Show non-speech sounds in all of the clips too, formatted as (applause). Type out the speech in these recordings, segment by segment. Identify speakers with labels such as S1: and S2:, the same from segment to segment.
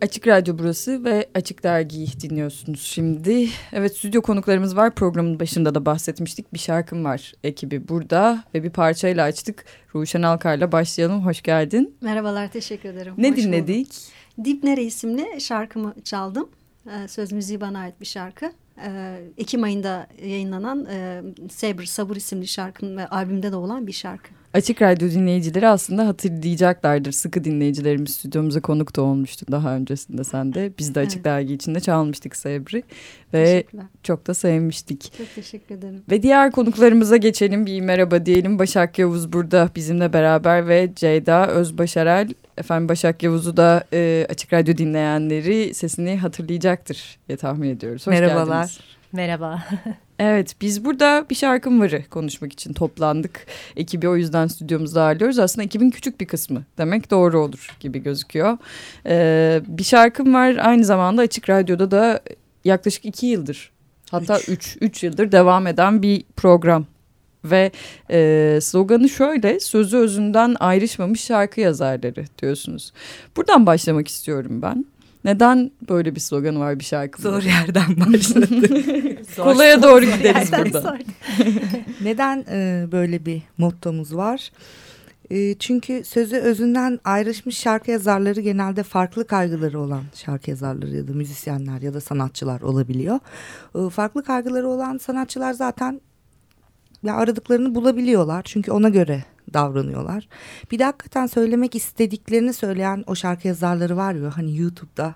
S1: Açık Radyo burası ve Açık Dergi'yi dinliyorsunuz şimdi. Evet stüdyo konuklarımız var. Programın başında da bahsetmiştik. Bir şarkım var ekibi burada ve bir parçayla açtık. Ruşen Alkar'la başlayalım. Hoş geldin.
S2: Merhabalar, teşekkür ederim.
S1: Ne
S2: Hoş
S1: dinledik?
S2: bulduk. Dip Nere isimli şarkımı çaldım. Ee, Söz müziği bana ait bir şarkı. Ee, Ekim ayında yayınlanan e, Sabır, Sabır isimli şarkım ve albümde de olan bir şarkı.
S1: Açık Radyo dinleyicileri aslında hatırlayacaklardır. Sıkı dinleyicilerimiz stüdyomuza konuk da olmuştu daha öncesinde sen de. Biz de Açık
S2: Evet.
S1: Dergi içinde çalmıştık Sabri ve çok da sevmiştik.
S2: Çok teşekkür ederim.
S1: Ve diğer konuklarımıza geçelim. Bir merhaba diyelim. Başak Yavuz burada bizimle beraber ve Ceyda Özbaşarel. Efendim Başak Yavuz'u da e, Açık Radyo dinleyenleri sesini hatırlayacaktır diye tahmin ediyoruz. Hoş
S3: Merhabalar.
S1: geldiniz.
S3: Merhaba. (laughs)
S1: Evet biz burada bir şarkım varı konuşmak için toplandık. Ekibi o yüzden stüdyomuzda ağırlıyoruz. Aslında ekibin küçük bir kısmı demek doğru olur gibi gözüküyor. Ee, bir şarkım var aynı zamanda Açık Radyo'da da yaklaşık iki yıldır hatta
S3: Üç.
S1: üç, üç yıldır devam eden bir program. Ve e, sloganı şöyle sözü özünden ayrışmamış şarkı yazarları diyorsunuz. Buradan başlamak istiyorum ben. Neden böyle bir sloganı var bir şarkının?
S3: Zor yerden başladı. (laughs)
S1: Kolaya doğru gideriz burada. (laughs)
S3: Neden e, böyle bir mottomuz var? E, çünkü sözü özünden ayrışmış şarkı yazarları genelde farklı kaygıları olan şarkı yazarları ya da müzisyenler ya da sanatçılar olabiliyor. E, farklı kaygıları olan sanatçılar zaten ya aradıklarını bulabiliyorlar. Çünkü ona göre davranıyorlar. Bir de hakikaten söylemek istediklerini söyleyen o şarkı yazarları var ya hani YouTube'da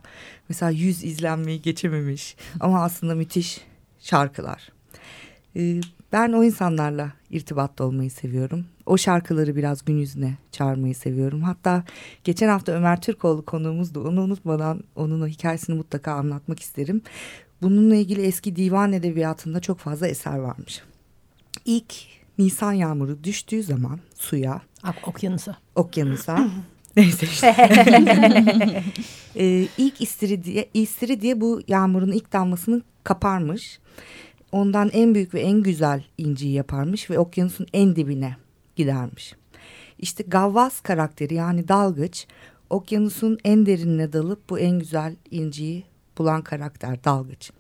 S3: mesela 100 izlenmeyi geçememiş ama aslında müthiş şarkılar. Ee, ben o insanlarla irtibatta olmayı seviyorum. O şarkıları biraz gün yüzüne çağırmayı seviyorum. Hatta geçen hafta Ömer Türkoğlu konuğumuzdu. Onu unutmadan onun o hikayesini mutlaka anlatmak isterim. Bununla ilgili eski divan edebiyatında çok fazla eser varmış. İlk Nisan yağmuru düştüğü zaman suya,
S4: Okyanusa.
S3: okyanusa (laughs) neyse işte. (laughs) ee, ilk istiridye, istiridye bu yağmurun ilk damlasını kaparmış. Ondan en büyük ve en güzel inciyi yaparmış ve okyanusun en dibine gidermiş. İşte Gavvas karakteri yani dalgıç okyanusun en derinine dalıp bu en güzel inciyi bulan karakter dalgıç.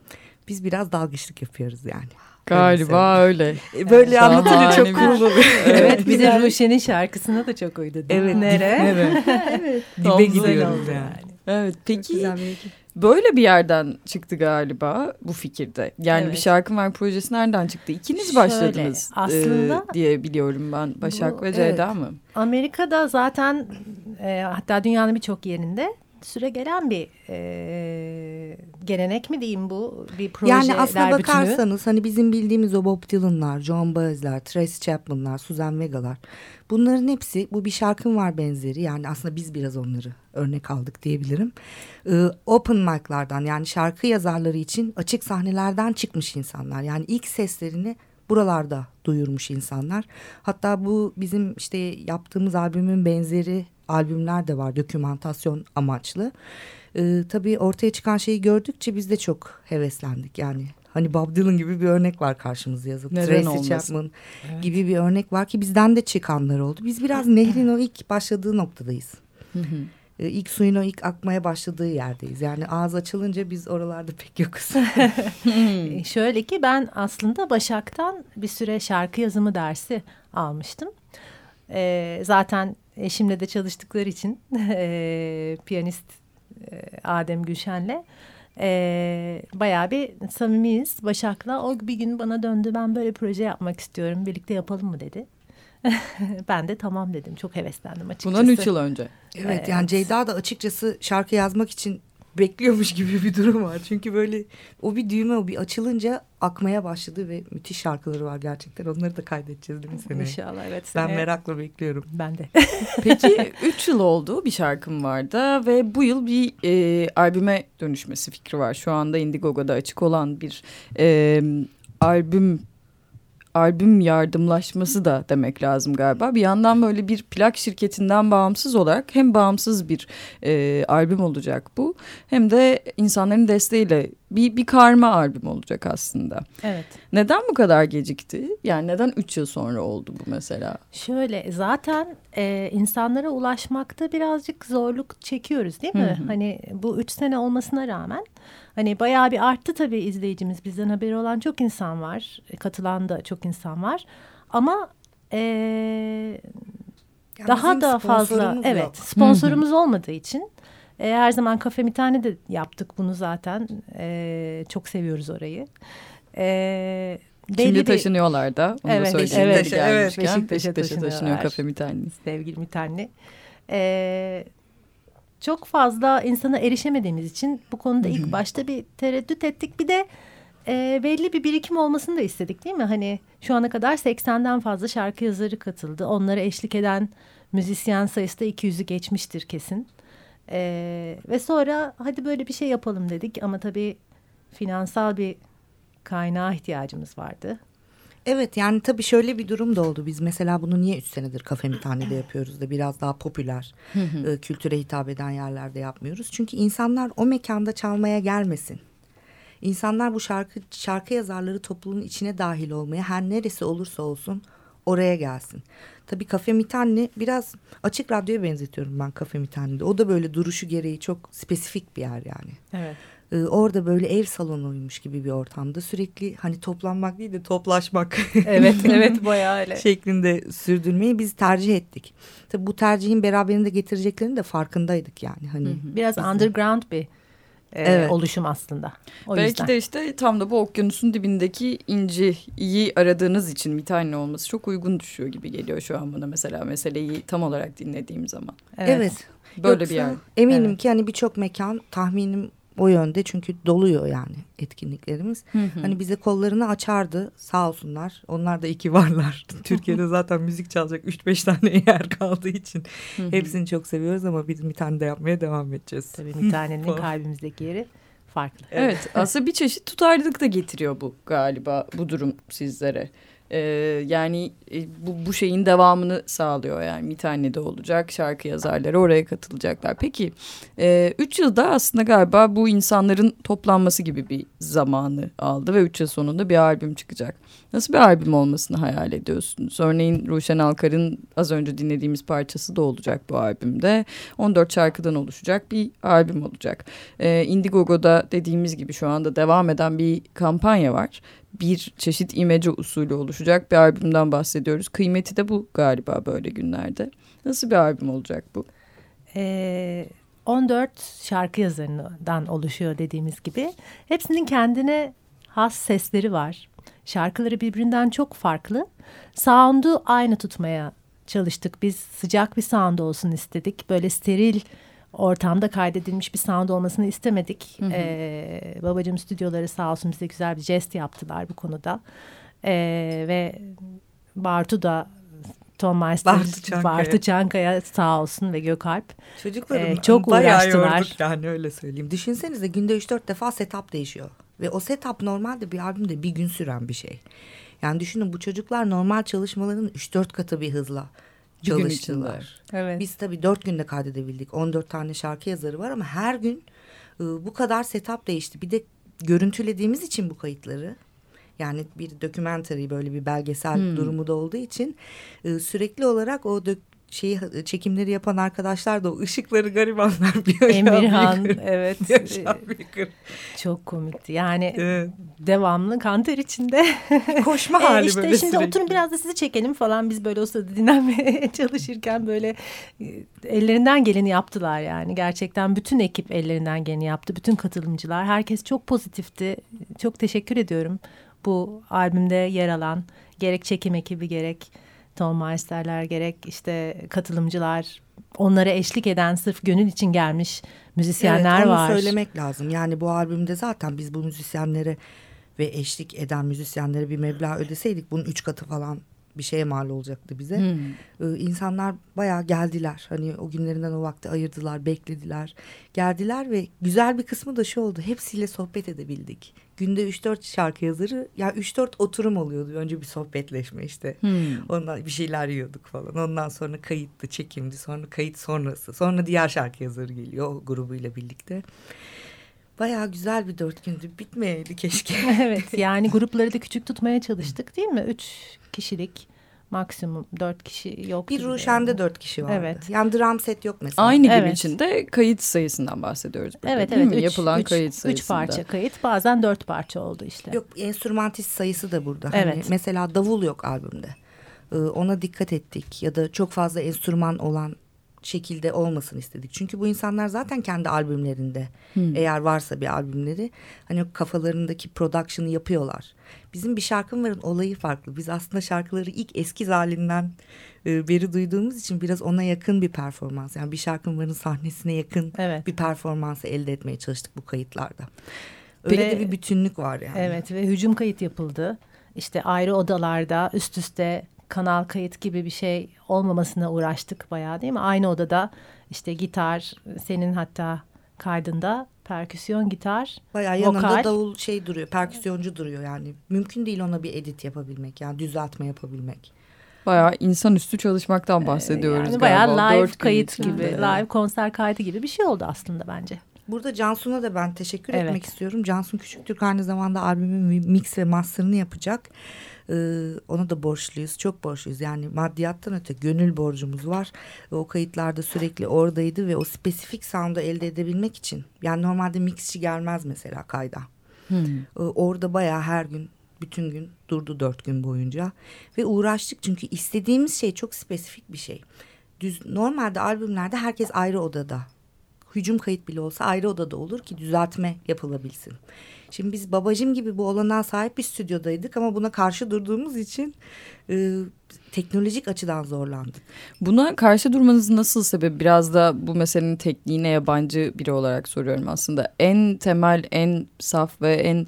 S3: Biz biraz dalgıçlık yapıyoruz yani.
S1: Galiba öyle.
S3: E, Böyle
S1: Şahane
S3: anlatınca çok cool oluyor.
S4: Evet bir de. Ruşen'in şarkısına da çok uydu.
S3: Evet.
S4: Nere? (laughs)
S3: Evet.
S2: evet.
S3: Dibe gidiyoruz yani.
S1: Evet peki
S2: bir
S1: böyle bir yerden çıktı galiba bu fikirde. Yani
S4: Evet.
S1: bir şarkım var projesi nereden çıktı? İkiniz
S4: Şöyle,
S1: başladınız
S4: aslında
S1: e, diye biliyorum ben. Başak
S4: bu-
S1: ve Ceyda mı?
S4: Amerika'da zaten e, hatta dünyanın birçok yerinde süre gelen bir e, gelenek mi diyeyim bu bir projeler
S3: Yani aslına
S4: bütünü.
S3: bakarsanız hani bizim bildiğimiz o Bob Dylan'lar, John Baez'ler, Tracy Chapman'lar, Suzanne Vega'lar bunların hepsi bu bir şarkım var benzeri yani aslında biz biraz onları örnek aldık diyebilirim. Ee, open mic'lardan yani şarkı yazarları için açık sahnelerden çıkmış insanlar yani ilk seslerini buralarda duyurmuş insanlar. Hatta bu bizim işte yaptığımız albümün benzeri albümler de var dokümantasyon amaçlı. Ee, tabii ortaya çıkan şeyi gördükçe biz de çok heveslendik yani. Hani Bob Dylan gibi bir örnek var karşımızda yazıp.
S1: Neden
S3: Tracy
S1: olmasın?
S3: Chapman gibi bir örnek var ki bizden de çıkanlar oldu. Biz biraz nehrin o ilk başladığı noktadayız.
S1: Hı hı.
S3: Ee, ilk suyun o ilk akmaya başladığı yerdeyiz. Yani ağız açılınca biz oralarda pek yokuz. (laughs)
S4: E, Şöyle ki ben aslında Başak'tan bir süre şarkı yazımı dersi almıştım. E, zaten eşimle de çalıştıkları için (laughs) e, piyanist e, Adem Gülşen'le e, bayağı bir samimiyiz Başak'la. O bir gün bana döndü ben böyle proje yapmak istiyorum birlikte yapalım mı dedi. (laughs) ben de tamam dedim çok heveslendim açıkçası.
S1: Bundan 3 yıl önce.
S3: Evet, yani Ceyda da açıkçası şarkı yazmak için bekliyormuş gibi bir durum var. Çünkü böyle o bir düğme o bir açılınca akmaya başladı ve müthiş şarkıları var gerçekten. Onları da kaydedeceğiz değil mi seneye?
S4: İnşallah evet.
S3: Ben
S4: seneye-
S3: merakla bekliyorum.
S4: Ben de. (laughs)
S1: Peki 3 yıl oldu bir şarkım vardı ve bu yıl bir e, albüme dönüşmesi fikri var. Şu anda Indiegogo'da açık olan bir e, albüm albüm yardımlaşması da demek lazım galiba. Bir yandan böyle bir plak şirketinden bağımsız olarak hem bağımsız bir e, albüm olacak bu hem de insanların desteğiyle bir, bir karma albüm olacak aslında.
S4: Evet.
S1: Neden bu kadar gecikti? Yani neden 3 yıl sonra oldu bu mesela?
S4: Şöyle zaten e, insanlara ulaşmakta birazcık zorluk çekiyoruz değil mi?
S1: Hı hı.
S4: Hani bu üç sene olmasına rağmen hani bayağı bir arttı tabii izleyicimiz. Bizden haberi olan çok insan var. e, Katılan da çok insan var. Ama e,
S3: Yani
S4: daha da fazla evet
S3: yok.
S4: sponsorumuz olmadığı için e, her zaman kafe bir tane de yaptık bunu zaten. E, çok seviyoruz orayı. E,
S1: Şimdi
S4: bir-
S1: taşınıyorlar da. Onu
S4: Evet,
S1: da
S4: evet,
S1: gelmişken
S4: evet.
S1: Beşiktaş'a,
S4: Beşiktaş'a
S1: taşınıyor kafe mitani.
S4: sevgili Mithanli. Ee, çok fazla insana erişemediğimiz için bu konuda ilk başta bir tereddüt ettik. Bir de e, belli bir birikim olmasını da istedik değil mi? Hani şu ana kadar 80'den fazla şarkı yazarı katıldı. Onlara eşlik eden müzisyen sayısı da 200'ü geçmiştir kesin. Ee, ve sonra hadi böyle bir şey yapalım dedik ama tabii finansal bir kaynağa ihtiyacımız vardı.
S3: Evet yani tabii şöyle bir durum da oldu. Biz mesela bunu niye üç senedir kafe mithanede yapıyoruz da biraz daha popüler e, kültüre hitap eden yerlerde yapmıyoruz. Çünkü insanlar o mekanda çalmaya gelmesin. İnsanlar bu şarkı şarkı yazarları topluluğun içine dahil olmaya her neresi olursa olsun oraya gelsin. Tabii kafe mitanni biraz açık radyoya benzetiyorum ben kafe mitannide. O da böyle duruşu gereği çok spesifik bir yer yani.
S4: Evet.
S3: Ee, orada böyle ev salonuymuş gibi bir ortamda sürekli hani toplanmak değil de toplaşmak
S4: Evet, (laughs) evet bayağı öyle.
S3: şeklinde sürdürmeyi biz tercih ettik. Tabii bu tercihin beraberinde getireceklerinin de farkındaydık yani. Hani
S4: Biraz underground bir
S3: Evet.
S4: oluşum aslında. O
S1: Belki
S4: yüzden.
S1: de işte tam da bu okyanusun dibindeki inciyi aradığınız için bir tane olması çok uygun düşüyor gibi geliyor şu an bana mesela meseleyi tam olarak dinlediğim zaman.
S3: Evet.
S1: Böyle
S3: Yoksa
S1: bir yer.
S3: Eminim
S4: Evet.
S3: ki hani birçok mekan tahminim o yönde çünkü doluyor yani etkinliklerimiz. Hani bize kollarını açardı sağ olsunlar. Onlar da iki varlar. (laughs) Türkiye'de zaten müzik çalacak 3-5 tane (laughs) yer kaldığı için hepsini çok seviyoruz ama biz bir tane de yapmaya devam edeceğiz.
S4: Tabii bir tanenin (laughs) kalbimizdeki yeri farklı.
S1: Evet aslında bir çeşit tutarlılık da getiriyor bu galiba bu durum sizlere. Ee, yani e, bu, bu şeyin devamını sağlıyor yani bir tane de olacak şarkı yazarları oraya katılacaklar. Peki e, üç yılda aslında galiba bu insanların toplanması gibi bir zamanı aldı ve üç yıl sonunda bir albüm çıkacak. Nasıl bir albüm olmasını hayal ediyorsunuz? Örneğin Ruşen Alkar'ın az önce dinlediğimiz parçası da olacak bu albümde. 14 şarkıdan oluşacak bir albüm olacak. Ee, Indiegogo'da dediğimiz gibi şu anda devam eden bir kampanya var. Bir çeşit imece usulü oluşacak bir albümden bahsediyoruz. Kıymeti de bu galiba böyle günlerde. Nasıl bir albüm olacak bu?
S4: Ee, 14 şarkı yazarından oluşuyor dediğimiz gibi. Hepsinin kendine has sesleri var. Şarkıları birbirinden çok farklı. Sound'u aynı tutmaya çalıştık. Biz sıcak bir sound olsun istedik. Böyle steril ortamda kaydedilmiş bir sound olmasını istemedik. Ee, babacığım stüdyoları sağ olsun bize güzel bir jest yaptılar bu konuda. Ee, ve Bartu da Tom Meister,
S3: Bartu Çankaya.
S4: Bartu Çankaya sağ olsun ve Gökalp.
S3: Çocuklarım
S4: Ee, çok
S3: bayağı
S4: uğraştılar.
S3: yorduk yani öyle söyleyeyim. Düşünsenize günde 3-4 defa setup değişiyor. Ve o setup normalde bir albümde bir gün süren bir şey. Yani düşünün bu çocuklar normal çalışmaların 3-4 katı bir hızla çalıştılar.
S4: Evet.
S3: Biz tabii 4 günde kaydedebildik. 14 tane şarkı yazarı var ama her gün e, bu kadar setup değişti. Bir de görüntülediğimiz için bu kayıtları yani bir documentary böyle bir belgesel
S1: Hmm.
S3: durumu da olduğu için e, sürekli olarak o dök şeyi çekimleri yapan arkadaşlar da o ışıkları garibanlar bir
S4: Emirhan
S3: bir
S4: evet (laughs)
S3: bir
S4: çok komikti. Yani
S3: Evet.
S4: devamlı kanter içinde. (laughs)
S3: Koşma
S4: Ee,
S3: hali
S4: işte
S3: böyle
S4: şimdi
S3: sürekli.
S4: oturun biraz da sizi çekelim falan biz böyle o sırada dinlenmeye (laughs) çalışırken böyle e, ellerinden geleni yaptılar yani. Gerçekten bütün ekip ellerinden geleni yaptı. Bütün katılımcılar. Herkes çok pozitifti. Çok teşekkür ediyorum bu albümde yer alan gerek çekim ekibi gerek Tom Meister'ler gerek işte katılımcılar onlara eşlik eden sırf gönül için gelmiş müzisyenler
S3: evet, onu
S4: var.
S3: söylemek lazım. Yani bu albümde zaten biz bu müzisyenlere ve eşlik eden müzisyenlere bir meblağ ödeseydik bunun üç katı falan bir şeye mal olacaktı bize. Ee, insanlar bayağı geldiler. Hani o günlerinden o vakti ayırdılar, beklediler. Geldiler ve güzel bir kısmı da şu oldu. Hepsiyle sohbet edebildik. Günde 3-4 şarkı yazarı ya 3-4 oturum oluyordu. Önce bir sohbetleşme işte. Ondan bir şeyler yiyorduk falan. Ondan sonra kayıttı, çekimdi. Sonra kayıt sonrası. Sonra diğer şarkı yazarı geliyor o grubuyla birlikte. Bayağı güzel bir dört gündü. Bitmeyeydi keşke. (laughs)
S4: evet (laughs) yani grupları da küçük tutmaya çalıştık değil mi? Üç kişilik maksimum dört kişi yok.
S3: Bir Ruşen'de dört kişi vardı.
S4: Evet.
S3: Yani dram set yok mesela.
S1: Aynı gibi
S4: Evet.
S1: içinde kayıt sayısından bahsediyoruz. Burada,
S4: Evet
S1: değil
S4: evet.
S1: mi?
S4: Üç,
S1: Yapılan
S4: üç,
S1: kayıt
S4: Üç
S1: sayısında.
S4: parça kayıt bazen dört parça oldu işte.
S3: Yok enstrümantist sayısı da burada. Hani
S4: Evet.
S3: mesela davul yok albümde. Ee, ona dikkat ettik ya da çok fazla enstrüman olan şekilde olmasın istedik. Çünkü bu insanlar zaten kendi albümlerinde eğer varsa bir albümleri hani kafalarındaki production'ı yapıyorlar. Bizim bir şarkımların olayı farklı. Biz aslında şarkıları ilk eski halinden e, beri duyduğumuz için biraz ona yakın bir performans. Yani bir şarkımların sahnesine yakın
S4: Evet.
S3: bir performansı elde etmeye çalıştık bu kayıtlarda. Öyle
S4: Ve-
S3: de bir bütünlük var yani.
S4: Evet ve hücum kayıt yapıldı. İşte ayrı odalarda üst üste kanal kayıt gibi bir şey olmamasına uğraştık bayağı değil mi? Aynı odada işte gitar senin hatta kaydında perküsyon gitar
S3: Bayağı yanında
S4: vokal.
S3: davul şey duruyor, perküsyoncu duruyor yani. Mümkün değil ona bir edit yapabilmek yani düzeltme yapabilmek.
S1: Bayağı insanüstü çalışmaktan bahsediyoruz
S4: Ee, Yani
S1: galiba.
S4: bayağı live kayıt
S1: içinde.
S4: gibi, live konser kaydı gibi bir şey oldu aslında bence.
S3: Burada Cansu'na da ben teşekkür
S4: Evet.
S3: etmek istiyorum. Cansu Küçüktürk aynı zamanda albümün mix ve master'ını yapacak. Ee, ona da borçluyuz, çok borçluyuz. Yani maddiyattan öte gönül borcumuz var. Ve o kayıtlarda sürekli oradaydı ve o spesifik sound'u elde edebilmek için. Yani normalde mixçi gelmez mesela kayda.
S1: Hmm.
S3: Ee, orada bayağı her gün bütün gün durdu dört gün boyunca ve uğraştık çünkü istediğimiz şey çok spesifik bir şey. Düz normalde albümlerde herkes ayrı odada hücum kayıt bile olsa ayrı odada olur ki düzeltme yapılabilsin. Şimdi biz babacım gibi bu olanağa sahip bir stüdyodaydık ama buna karşı durduğumuz için e, teknolojik açıdan zorlandık.
S1: Buna karşı durmanızın nasıl sebebi? Biraz da bu meselenin tekniğine yabancı biri olarak soruyorum aslında. En temel, en saf ve en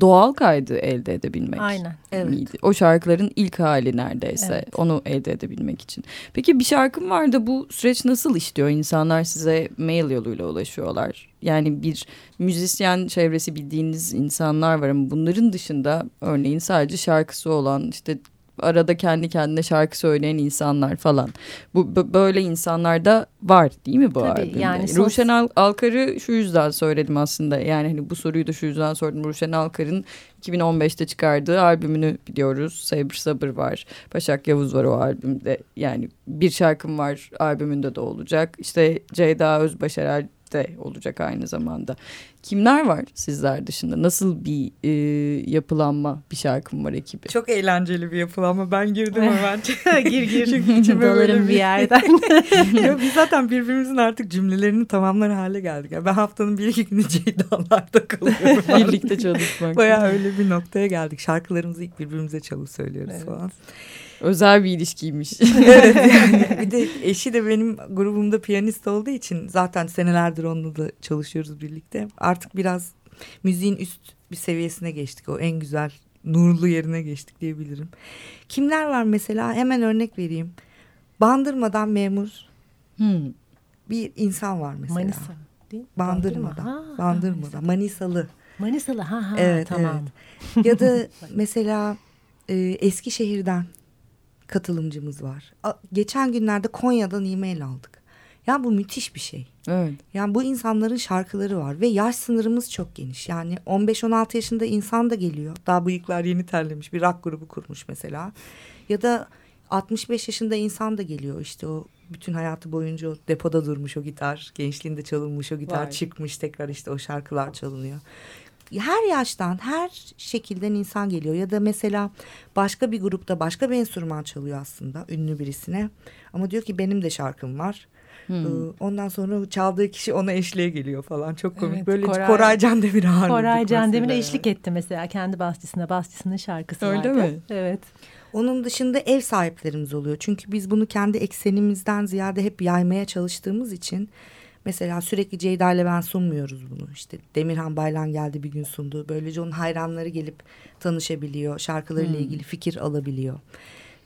S1: doğal kaydı elde edebilmek.
S4: Aynen.
S3: Evet.
S1: O şarkıların ilk hali neredeyse
S4: Evet.
S1: onu elde edebilmek için. Peki bir şarkım var da bu süreç nasıl işliyor? İnsanlar size mail yoluyla ulaşıyorlar. Yani bir müzisyen çevresi bildiğiniz insanlar var ama bunların dışında örneğin sadece şarkısı olan işte arada kendi kendine şarkı söyleyen insanlar falan. Bu böyle insanlar da var değil mi bu
S4: Tabii,
S1: albümde?
S4: yani sos-
S1: Ruşen Al- Alkar'ı şu yüzden söyledim aslında. Yani hani bu soruyu da şu yüzden sordum. Ruşen Alkar'ın 2015'te çıkardığı albümünü biliyoruz. Sabır Sabır var. Başak Yavuz var o albümde. Yani bir şarkım var albümünde de olacak. İşte Ceyda Özbaşarel de olacak aynı zamanda. Kimler var sizler dışında? Nasıl bir e, yapılanma bir şarkım var ekibi?
S3: Çok eğlenceli bir yapılanma. Ben girdim hemen. (laughs) (laughs)
S4: gir gir.
S3: Çünkü içime böyle
S4: bir
S3: bir-
S4: yerden. (laughs)
S3: Yo, biz zaten birbirimizin artık cümlelerini tamamlar hale geldik. Yani ben haftanın bir iki günü Ceyda'larda kalıyorum.
S1: Birlikte çalışmak.
S3: Bayağı öyle bir noktaya geldik. Şarkılarımızı ilk birbirimize çalıp söylüyoruz
S4: Evet.
S3: falan.
S1: Özel bir ilişkiymiş. (laughs) (laughs)
S3: evet yani bir de eşi de benim grubumda piyanist olduğu için zaten senelerdir onunla da çalışıyoruz birlikte. Artık biraz müziğin üst bir seviyesine geçtik. O en güzel nurlu yerine geçtik diyebilirim. Kimler var mesela hemen örnek vereyim. Bandırmadan memur
S1: Hmm.
S3: bir insan var mesela.
S4: Manisa. Değil mi?
S3: Bandırmadan.
S4: Ha,
S3: Bandırmadan. Manisalı.
S4: Manisalı ha ha
S3: Evet,
S4: tamam.
S3: Ya da mesela e, Eskişehir'den katılımcımız var. A- geçen günlerde Konya'dan e-mail aldık. Ya bu müthiş bir şey.
S1: Evet.
S3: Yani bu insanların şarkıları var ve yaş sınırımız çok geniş. Yani 15-16 yaşında insan da geliyor. Daha bıyıklar yeni terlemiş bir rock grubu kurmuş mesela. Ya da 65 yaşında insan da geliyor işte o bütün hayatı boyunca o depoda durmuş o gitar. Gençliğinde çalınmış o gitar
S1: Vay.
S3: çıkmış tekrar işte o şarkılar çalınıyor. Her yaştan her şekilden insan geliyor ya da mesela başka bir grupta başka bir enstrüman çalıyor aslında ünlü birisine ama diyor ki benim de şarkım var.
S1: Hmm.
S3: Ondan sonra çaldığı kişi ona eşliğe geliyor falan. Çok komik.
S4: Evet,
S3: Böyle
S4: Koray-
S3: Koray, Can Demir ağırladık
S4: Koray Can Demir'e
S3: mesela.
S4: eşlik etti mesela kendi basçısına. Basçısının şarkısı
S1: Öyle
S4: vardı.
S1: mi?
S4: Evet.
S3: Onun dışında ev sahiplerimiz oluyor. Çünkü biz bunu kendi eksenimizden ziyade hep yaymaya çalıştığımız için mesela sürekli Ceyda ile ben sunmuyoruz bunu. İşte Demirhan Baylan geldi bir gün sundu. Böylece onun hayranları gelip tanışabiliyor. Şarkılarıyla ilgili fikir alabiliyor.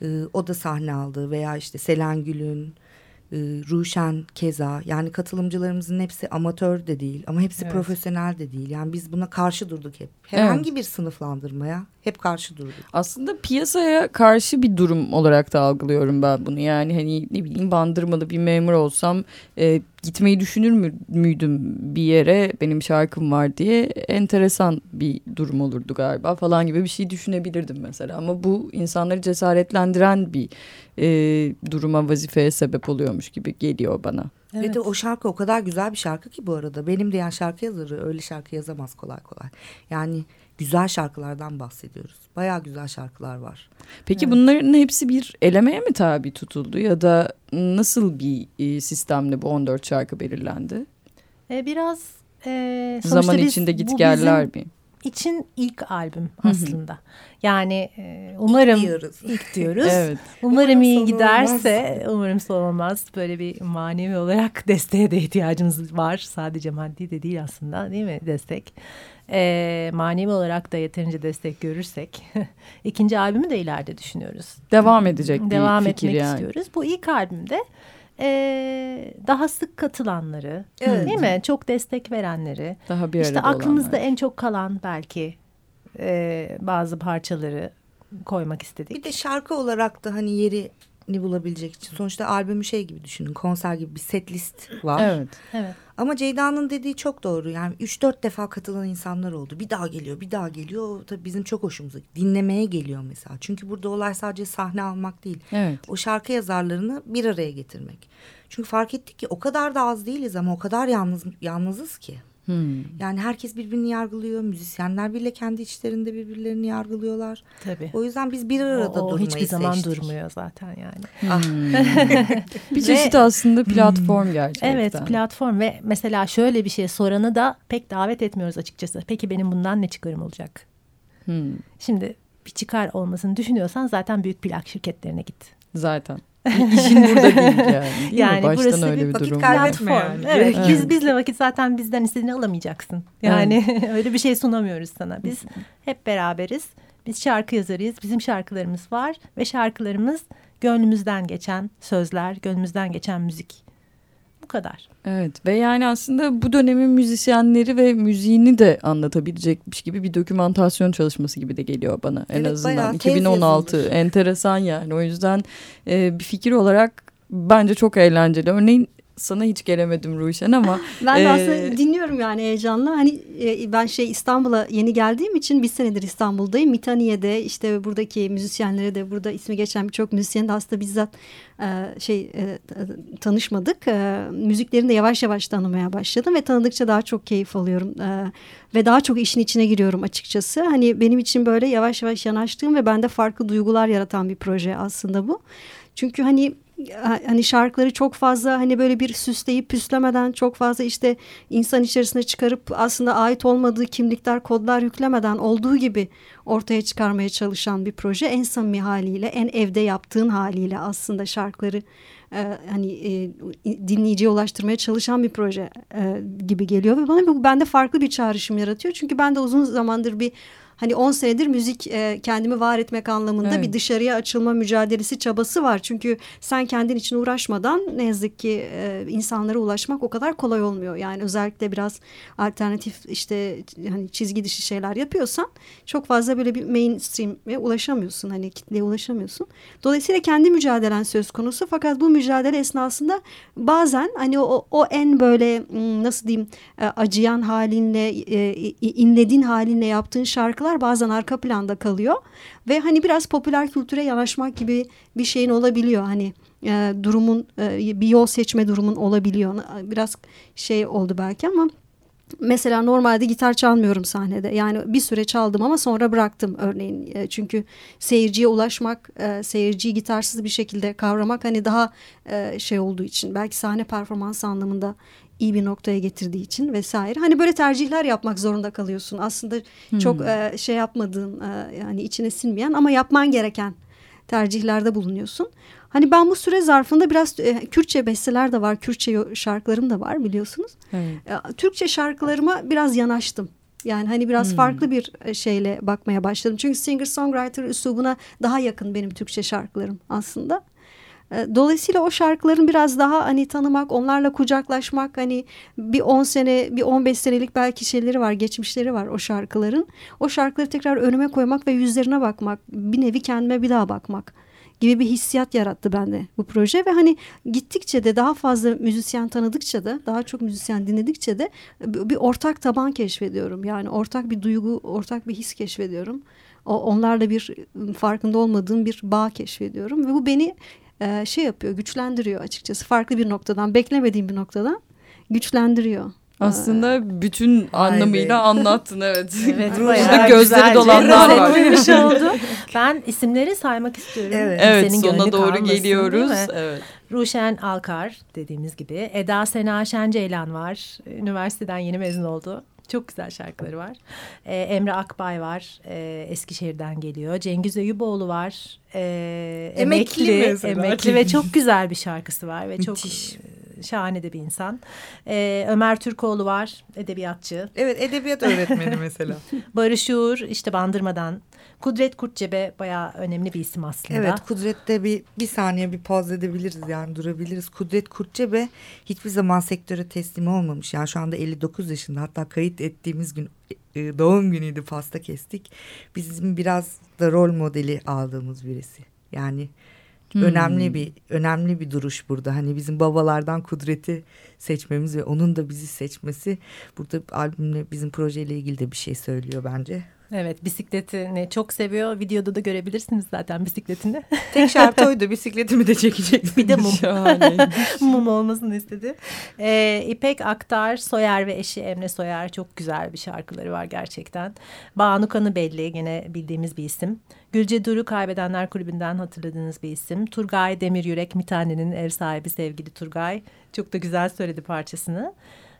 S3: Ee, o da sahne aldı veya işte Selen Gül'ün e, Ruşen keza yani katılımcılarımızın hepsi amatör de değil ama hepsi
S4: Evet.
S3: profesyonel de değil. Yani biz buna karşı durduk hep. Herhangi bir sınıflandırmaya hep karşı durduk.
S1: Aslında piyasaya karşı bir durum olarak da algılıyorum ben bunu. Yani hani ne bileyim bandırmalı bir memur olsam e, gitmeyi düşünür mü, müydüm bir yere benim şarkım var diye enteresan bir durum olurdu galiba falan gibi bir şey düşünebilirdim mesela. Ama bu insanları cesaretlendiren bir e, duruma vazifeye sebep oluyormuş gibi geliyor bana.
S3: Ve de o şarkı o kadar güzel bir şarkı ki bu arada. Benim diyen şarkı yazarı öyle şarkı yazamaz kolay kolay. Yani güzel şarkılardan bahsediyoruz. Bayağı güzel şarkılar var.
S1: Peki
S4: Evet.
S1: bunların hepsi bir elemeye mi tabi tutuldu ya da nasıl bir e, sistemle bu 14 şarkı belirlendi?
S4: E, biraz e,
S1: Zaman
S4: biz-
S1: içinde gitgeller mi?
S4: için ilk albüm
S1: hı.
S4: aslında. Yani e, umarım
S3: diyoruz.
S4: ilk diyoruz. (laughs)
S1: Evet.
S4: Umarım
S3: Umarım
S4: iyi giderse, umarım son olmaz. Böyle bir manevi olarak (laughs) desteğe de ihtiyacımız var. Sadece maddi de değil aslında değil mi destek? Ee, manevi olarak da yeterince destek görürsek (laughs) ikinci albümü de ileride düşünüyoruz.
S1: Devam edecek bir
S4: Devam
S1: fikir
S4: etmek
S1: yani.
S4: istiyoruz. Bu ilk albümde ee, daha sık katılanları
S3: Evet.
S4: değil mi? Çok destek verenleri.
S1: Daha bir
S4: işte aklımızda
S1: olanlar.
S4: en çok kalan belki ee, bazı parçaları koymak istedik.
S3: Bir de şarkı olarak da hani yerini bulabilecek için. Sonuçta albümü şey gibi düşünün. Konser gibi bir set list var.
S1: Evet.
S4: Evet.
S3: Ama Ceyda'nın dediği çok doğru. Yani 3-4 defa katılan insanlar oldu. Bir daha geliyor, bir daha geliyor. Tabii bizim çok hoşumuza. Dinlemeye geliyor mesela. Çünkü burada olay sadece sahne almak değil.
S1: Evet.
S3: O şarkı yazarlarını bir araya getirmek. Çünkü fark ettik ki o kadar da az değiliz ama o kadar yalnız yalnızız ki.
S1: Hmm.
S3: Yani herkes birbirini yargılıyor. Müzisyenler bile kendi içlerinde birbirlerini yargılıyorlar.
S4: Tabii.
S3: O yüzden biz bir arada
S4: O, o
S3: durmayı
S4: hiçbir zaman
S3: seçtik.
S4: durmuyor zaten yani.
S1: Hmm. (laughs) bir çeşit aslında platform gerçekten.
S4: Evet platform ve mesela şöyle bir şey soranı da pek davet etmiyoruz açıkçası. Peki benim bundan ne çıkarım olacak?
S1: Hmm.
S4: Şimdi bir çıkar olmasını düşünüyorsan zaten büyük plak şirketlerine git.
S1: Zaten. İşin burada değil (laughs) yani. Değil
S4: Yani
S1: mi? Baştan
S4: burası
S1: öyle
S4: bir
S1: bir,
S3: vakit
S1: durum.
S3: Kaybetme
S4: Platform.
S3: yani.
S4: Evet,
S1: Evet.
S4: biz bizle vakit zaten bizden istediğini alamayacaksın. Yani (laughs) öyle bir şey sunamıyoruz sana. Biz hep beraberiz. Biz şarkı yazarıyız. Bizim şarkılarımız var ve şarkılarımız gönlümüzden geçen sözler, gönlümüzden geçen müzik. Kadar.
S1: Evet ve yani aslında bu dönemin müzisyenleri ve müziğini de anlatabilecekmiş gibi bir dokümantasyon çalışması gibi de geliyor bana en
S3: Evet,
S1: azından.
S3: bayağı tez
S1: 2016
S3: yazılmış.
S1: enteresan yani o yüzden e, bir fikir olarak bence çok eğlenceli. Örneğin sana hiç gelemedim Ruşen ama (laughs)
S2: Ben de
S1: Ee,
S2: aslında dinliyorum yani heyecanla. Hani e, ben şey İstanbul'a yeni geldiğim için bir senedir İstanbul'dayım. Mitaniye'de işte buradaki müzisyenlere de burada ismi geçen birçok müzisyen de aslında bizzat e, şey e, tanışmadık. E, müziklerini de yavaş yavaş tanımaya başladım ve tanıdıkça daha çok keyif alıyorum. E, ve daha çok işin içine giriyorum açıkçası. Hani benim için böyle yavaş yavaş yanaştığım ve bende farklı duygular yaratan bir proje aslında bu. Çünkü hani hani şarkıları çok fazla hani böyle bir süsleyip püslemeden çok fazla işte insan içerisine çıkarıp aslında ait olmadığı kimlikler kodlar yüklemeden olduğu gibi ortaya çıkarmaya çalışan bir proje. En samimi haliyle en evde yaptığın haliyle aslında şarkıları e, hani e, dinleyiciye ulaştırmaya çalışan bir proje e, gibi geliyor. Ve bana bu bende farklı bir çağrışım yaratıyor. Çünkü ben de uzun zamandır bir hani 10 senedir müzik e, kendimi var etmek anlamında
S1: Evet.
S2: bir dışarıya açılma mücadelesi çabası var. Çünkü sen kendin için uğraşmadan ne yazık ki e, insanlara ulaşmak o kadar kolay olmuyor. Yani özellikle biraz alternatif işte hani çizgi dışı şeyler yapıyorsan çok fazla böyle bir mainstream'e ulaşamıyorsun. Hani kitleye ulaşamıyorsun. Dolayısıyla kendi mücadelen söz konusu fakat bu mücadele esnasında bazen hani o, o en böyle nasıl diyeyim e, acıyan halinle e, inlediğin halinle yaptığın şarkılar bazen arka planda kalıyor ve hani biraz popüler kültüre yanaşmak gibi bir şeyin olabiliyor hani e, durumun e, bir yol seçme durumun olabiliyor biraz şey oldu belki ama Mesela normalde gitar çalmıyorum sahnede. Yani bir süre çaldım ama sonra bıraktım örneğin. E, Çünkü seyirciye ulaşmak, e, seyirciyi gitarsız bir şekilde kavramak hani daha e, şey olduğu için belki sahne performansı anlamında iyi bir noktaya getirdiği için vesaire. Hani böyle tercihler yapmak zorunda kalıyorsun. Aslında çok e, şey yapmadığın e, yani içine sinmeyen ama yapman gereken tercihlerde bulunuyorsun. Hani ben bu süre zarfında biraz e, Kürtçe besteler de var, Kürtçe şarkılarım da var biliyorsunuz.
S1: evet.
S2: E, Türkçe şarkılarıma biraz yanaştım. Yani hani biraz farklı bir şeyle bakmaya başladım. Çünkü singer-songwriter üslubuna daha yakın benim Türkçe şarkılarım aslında. E, Dolayısıyla o şarkıların biraz daha hani tanımak, onlarla kucaklaşmak hani bir 10 sene, bir 15 senelik belki şeyleri var, geçmişleri var o şarkıların. O şarkıları tekrar önüme koymak ve yüzlerine bakmak, bir nevi kendime bir daha bakmak gibi bir hissiyat yarattı bende bu proje ve hani gittikçe de daha fazla müzisyen tanıdıkça da daha çok müzisyen dinledikçe de bir ortak taban keşfediyorum. Yani ortak bir duygu, ortak bir his keşfediyorum. Onlarla bir farkında olmadığım bir bağ keşfediyorum ve bu beni e, şey yapıyor, güçlendiriyor açıkçası. Farklı bir noktadan, beklemediğim bir noktadan güçlendiriyor.
S1: Aslında bütün anlamıyla anlattın evet. (laughs)
S4: Evet,
S1: Burada gözleri
S4: güzelce
S1: dolanlar var.
S4: oldu. Ben isimleri saymak istiyorum.
S3: Evet.
S1: Evet
S4: Senin
S1: sona doğru
S4: kalmasın,
S1: geliyoruz. Evet.
S4: Ruşen Alkar dediğimiz gibi. Eda Sena Şenceylan var. Üniversiteden yeni mezun oldu. Çok güzel şarkıları var. Ee, Emre Akbay var. Ee, Eskişehir'den geliyor. Cengiz Eyüboğlu var. Ee,
S3: Emekli
S4: emekli, emekli ve çok güzel bir şarkısı var ve çok
S3: Müthiş.
S4: e, şahane de bir insan. Ee, Ömer Türkoğlu var, edebiyatçı.
S3: Evet edebiyat öğretmeni mesela. (laughs)
S4: Barış Uğur işte Bandırma'dan. Kudret Kurtçebe bayağı önemli bir isim aslında.
S3: Evet Kudret'te bir, bir saniye bir poz edebiliriz yani durabiliriz. Kudret Kurtçebe hiçbir zaman sektöre teslim olmamış. Yani şu anda 59 yaşında hatta kayıt ettiğimiz gün e, doğum günüydü pasta kestik. Bizim biraz da rol modeli aldığımız birisi. Yani önemli bir önemli bir duruş burada. Hani bizim babalardan Kudret'i seçmemiz ve onun da bizi seçmesi burada albümle bizim projeyle ilgili de bir şey söylüyor bence.
S4: Evet bisikletini çok seviyor. Videoda da görebilirsiniz zaten bisikletini. (laughs)
S3: Tek şart oydu bisikletimi de çekecektim.
S4: Bir de mum. (laughs) Mum olmasını istedi. Ee, İpek Aktar, Soyer ve eşi Emre Soyer çok güzel bir şarkıları var gerçekten. Banu Kanı belli gene bildiğimiz bir isim. Gülce Duru Kaybedenler Kulübü'nden hatırladığınız bir isim. Turgay Demir Yürek Mitane'nin ev sahibi sevgili Turgay. Çok da güzel söyledi parçasını.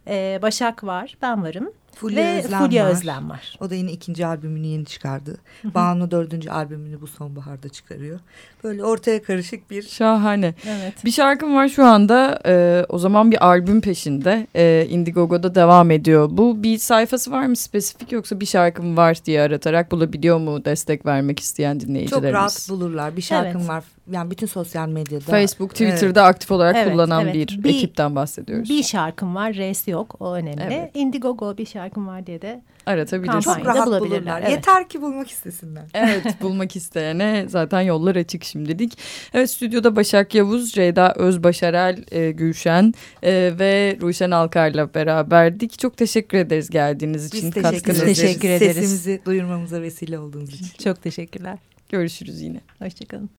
S4: Ee, Başak var, ben varım.
S3: Fulya
S4: ve
S3: Özlem
S4: Fulya
S3: var.
S4: Özlem var.
S3: O da yine ikinci albümünü yeni çıkardı. Banu dördüncü albümünü bu sonbaharda çıkarıyor. Böyle ortaya karışık bir
S1: Şahane.
S4: Evet.
S1: Bir şarkım var şu anda e, o zaman bir albüm peşinde e, Indiegogo'da devam ediyor. Bu bir sayfası var mı spesifik yoksa bir şarkım var diye aratarak bulabiliyor mu destek vermek isteyen
S3: çok
S1: dinleyicilerimiz?
S3: rahat bulurlar. Bir şarkım
S4: Evet.
S3: var. Yani bütün sosyal medyada.
S1: Facebook, Twitter'da aktif olarak
S4: Evet,
S1: kullanan
S4: evet.
S1: bir,
S4: Bir-
S1: ekipten bahsediyoruz.
S4: Bir şarkım var, R'si yok. O önemli.
S1: Evet.
S4: Indiegogo bir şarkım var diye de
S1: Aratabilirsiniz.
S3: Çok rahat
S4: bulabilirler,
S3: bulurlar.
S4: evet.
S3: Yeter ki bulmak istesinler.
S1: Evet (laughs) bulmak isteyene zaten yollar açık şimdilik. Evet stüdyoda Başak Yavuz, Ceyda Özbaşarel, e, Gülşen e, ve Ruşen Alkar'la beraberdik. Çok teşekkür ederiz geldiğiniz için.
S3: Biz teşekkür
S1: katkınız.
S4: Teşekkür ederiz.
S3: Sesimizi duyurmamıza vesile olduğunuz için.
S4: çok teşekkürler.
S1: Görüşürüz yine.
S4: Hoşçakalın.